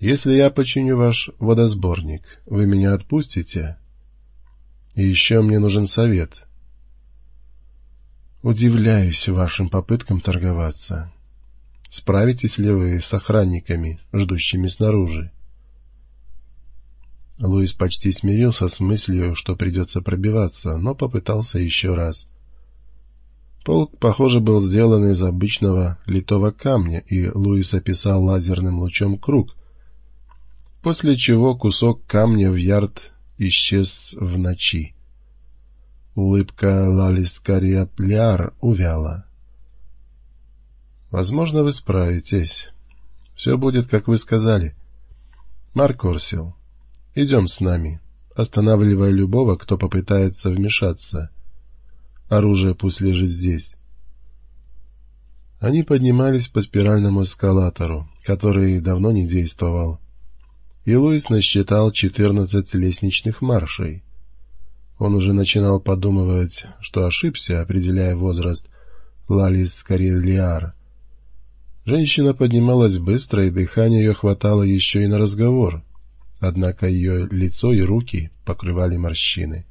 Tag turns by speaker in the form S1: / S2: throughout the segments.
S1: Если я починю ваш водосборник, вы меня отпустите? И еще мне нужен совет. Удивляюсь вашим попыткам торговаться. Справитесь ли вы с охранниками, ждущими снаружи? Луис почти смирился с мыслью, что придется пробиваться, но попытался еще раз. Полк, похоже, был сделан из обычного литого камня, и Луис описал лазерным лучом круг, после чего кусок камня в ярд исчез в ночи. Улыбка Лалискария Пляр увяла. «Возможно, вы справитесь. Все будет, как вы сказали. Марк Орсил, идем с нами, останавливая любого, кто попытается вмешаться. Оружие пусть лежит здесь». Они поднимались по спиральному эскалатору, который давно не действовал. И Луис насчитал четырнадцать лестничных маршей. Он уже начинал подумывать, что ошибся, определяя возраст Лалис Карельяр. Женщина поднималась быстро, и дыхание ее хватало еще и на разговор, однако ее лицо и руки покрывали морщины.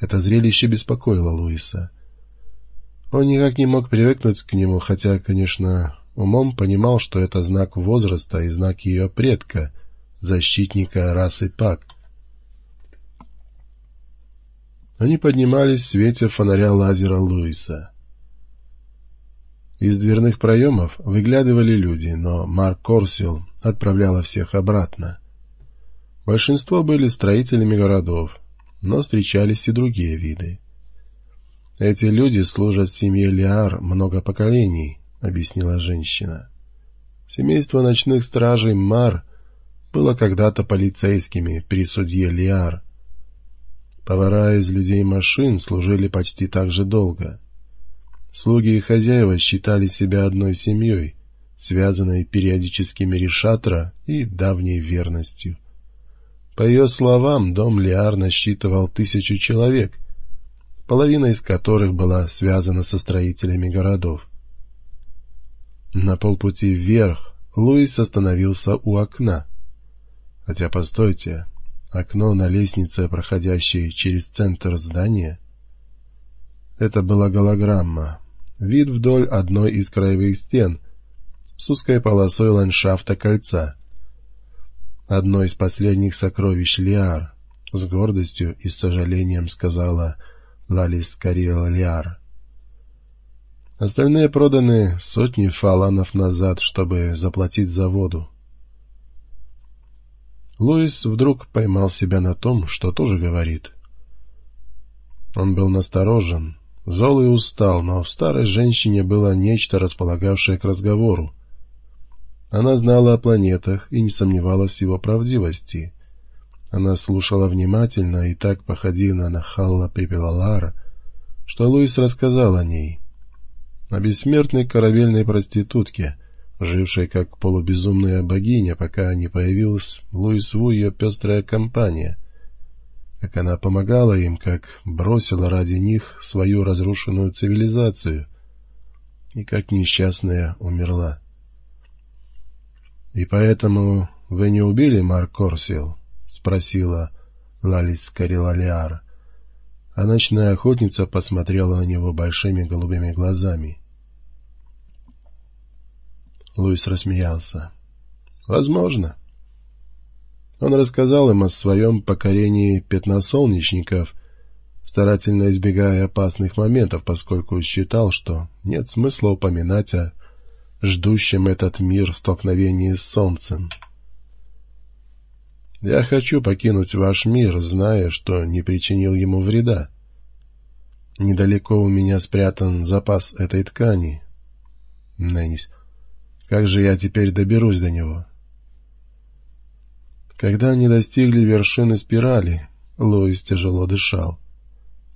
S1: Это зрелище беспокоило Луиса. Он никак не мог привыкнуть к нему, хотя, конечно, умом понимал, что это знак возраста и знак ее предка, защитника расы Пак. Они поднимались в свете фонаря лазера Луиса. Из дверных проемов выглядывали люди, но Марк Корсил отправляла всех обратно. Большинство были строителями городов, но встречались и другие виды. «Эти люди служат семье Лиар много поколений», — объяснила женщина. Семейство ночных стражей Мар было когда-то полицейскими при судье Лиар. Повара из людей машин служили почти так же долго — Слуги и хозяева считали себя одной семьей, связанной периодическими решатра и давней верностью. По ее словам, дом Лиар насчитывал тысячу человек, половина из которых была связана со строителями городов. На полпути вверх Луис остановился у окна. Хотя, постойте, окно на лестнице, проходящей через центр здания? Это была голограмма, вид вдоль одной из краевых стен с узкой полосой ландшафта кольца. Одно из последних сокровищ Лиар, с гордостью и с сожалением сказала Лалис Кариэл Лиар. Остальные проданы сотни фаланов назад, чтобы заплатить за воду. Луис вдруг поймал себя на том, что тоже говорит. Он был насторожен, Зол и устал, но в старой женщине было нечто, располагавшее к разговору. Она знала о планетах и не сомневалась в его правдивости. Она слушала внимательно и так походила на Халла Припелалара, что Луис рассказал о ней. О бессмертной корабельной проститутке, жившей как полубезумная богиня, пока не появилась Луисву ее пестрая компания — как она помогала им, как бросила ради них свою разрушенную цивилизацию, и как несчастная умерла. «И поэтому вы не убили Марк Корсил?» — спросила Лалис Карилалиар. А ночная охотница посмотрела на него большими голубыми глазами. Луис рассмеялся. «Возможно». Он рассказал им о своем покорении пятносолнечников, старательно избегая опасных моментов, поскольку считал, что нет смысла упоминать о ждущем этот мир столкновении с солнцем. «Я хочу покинуть ваш мир, зная, что не причинил ему вреда. Недалеко у меня спрятан запас этой ткани. Неннис, как же я теперь доберусь до него?» Когда они достигли вершины спирали, Луис тяжело дышал.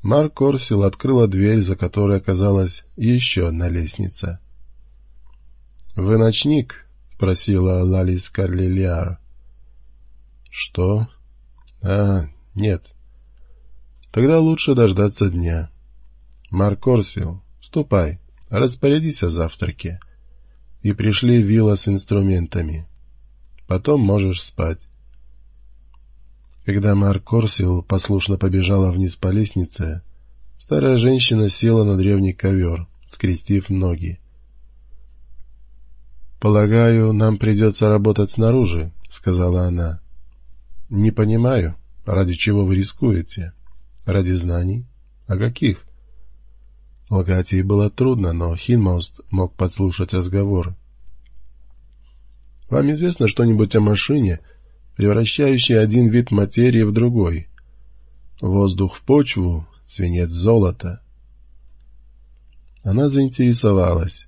S1: Марк Корсил открыла дверь, за которой оказалась еще одна лестница. «Вы ночник?» — спросила Лалис Карлилиар. «Что?» «А, нет. Тогда лучше дождаться дня. Марк Корсил, ступай, распорядись о завтраке. И пришли вилла с инструментами. Потом можешь спать. Когда Марк Корсил послушно побежала вниз по лестнице, старая женщина села на древний ковер, скрестив ноги. «Полагаю, нам придется работать снаружи», — сказала она. «Не понимаю, ради чего вы рискуете? Ради знаний? А каких?» Ей было трудно, но Хинмауст мог подслушать разговор. «Вам известно что-нибудь о машине, превращающей один вид материи в другой? Воздух в почву, свинец в золото?» Она заинтересовалась.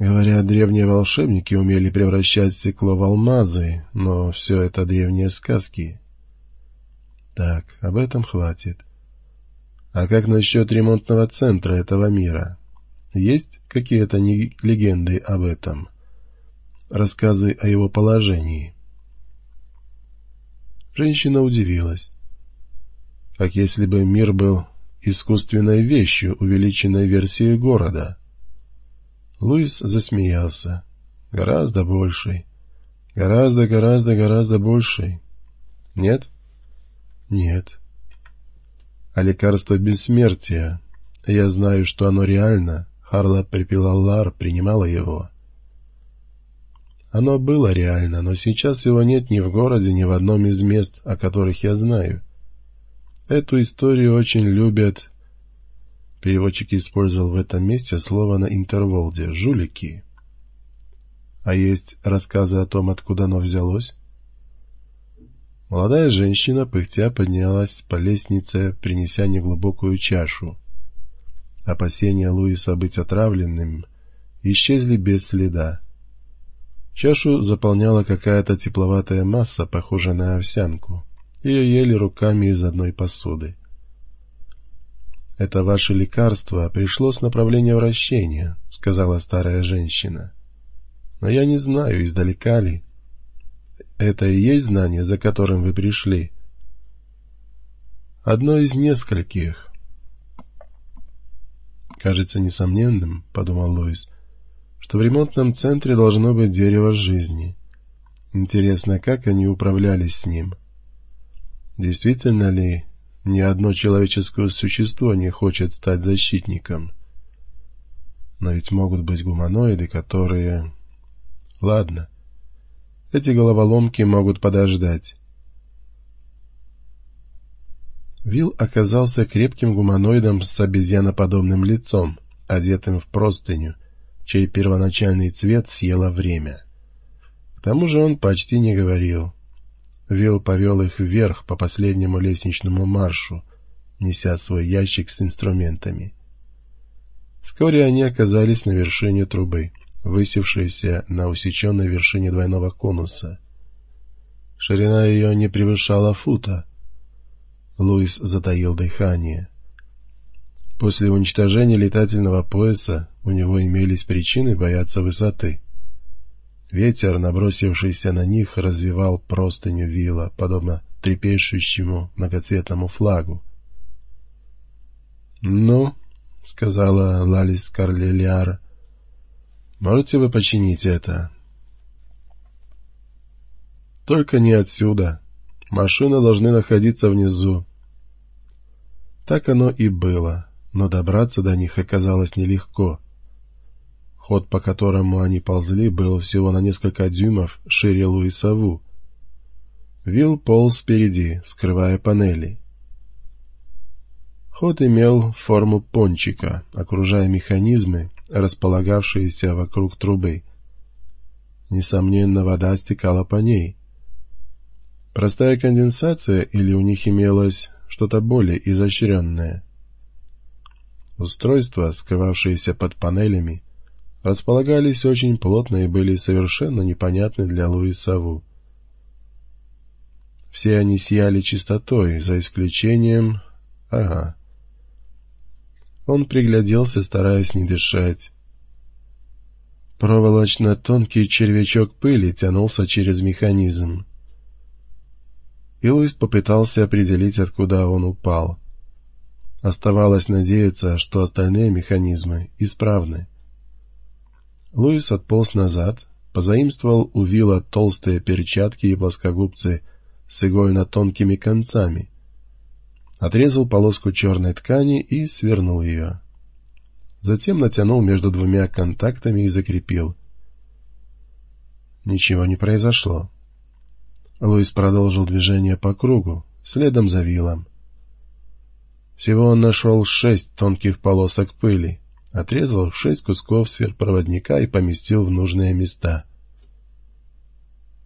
S1: Говорят, древние волшебники умели превращать стекло в алмазы, но все это древние сказки. Так, об этом хватит. А как насчет ремонтного центра этого мира? Есть какие-то легенды об этом? Рассказы о его положении? Женщина удивилась. Как если бы мир был искусственной вещью, увеличенной версией города. Луис засмеялся. Гораздо большей. Гораздо, гораздо, гораздо большей. Нет? Нет. А лекарство бессмертия. Я знаю, что оно реально. Харла Припилаллар принимала его. Оно было реально, но сейчас его нет ни в городе, ни в одном из мест, о которых я знаю. Эту историю очень любят Переводчик использовал в этом месте слово на интерволде «жулики». А есть рассказы о том, откуда оно взялось? Молодая женщина, пыхтя, поднялась по лестнице, принеся неглубокую чашу. Опасения Луиса быть отравленным исчезли без следа. Чашу заполняла какая-то тепловатая масса, похожая на овсянку. Ее ели руками из одной посуды. «Это ваше лекарство пришло с направления вращения», — сказала старая женщина. «Но я не знаю, издалека ли. Это и есть знание, за которым вы пришли?» «Одно из нескольких». «Кажется несомненным», — подумал Луис, — «что в ремонтном центре должно быть дерево жизни. Интересно, как они управлялись с ним?» Действительно ли ни одно человеческое существо не хочет стать защитником. Но ведь могут быть гуманоиды, которые... Ладно. Эти головоломки могут подождать. Вил оказался крепким гуманоидом с обезьяноподобным лицом, одетым в простыню, чей первоначальный цвет съело время. К тому же он почти не говорил. Вил повел их вверх по последнему лестничному маршу, неся свой ящик с инструментами. Вскоре они оказались на вершине трубы, высевшейся на усеченной вершине двойного конуса. Ширина ее не превышала фута. Луис затаил дыхание. После уничтожения летательного пояса у него имелись причины бояться высоты. Ветер, набросившийся на них, развивал простыню вилла, подобно трепещущему многоцветному флагу. «Ну», — сказала Лалис Карлелиар, — «можете вы починить это?» «Только не отсюда. Машины должны находиться внизу». Так оно и было, но добраться до них оказалось нелегко. Ход, по которому они ползли, был всего на несколько дюймов шире Луисову. Вилл полз впереди, скрывая панели. Ход имел форму пончика, окружая механизмы, располагавшиеся вокруг трубы. Несомненно, вода стекала по ней. Простая конденсация или у них имелось что-то более изощренное? Устройства, скрывавшиеся под панелями, располагались очень плотно и были совершенно непонятны для Луи Саву. Все они сияли чистотой, за исключением... Ага. Он пригляделся, стараясь не дышать. Проволочно-тонкий червячок пыли тянулся через механизм. И Луис попытался определить, откуда он упал. Оставалось надеяться, что остальные механизмы исправны. Луис отполз назад, позаимствовал у Вилла толстые перчатки и плоскогубцы с игольно-тонкими концами, отрезал полоску черной ткани и свернул ее. Затем натянул между двумя контактами и закрепил. Ничего не произошло. Луис продолжил движение по кругу, следом за вилом. Всего он нашел шесть тонких полосок пыли, отрезал шесть кусков сверхпроводника и поместил в нужные места.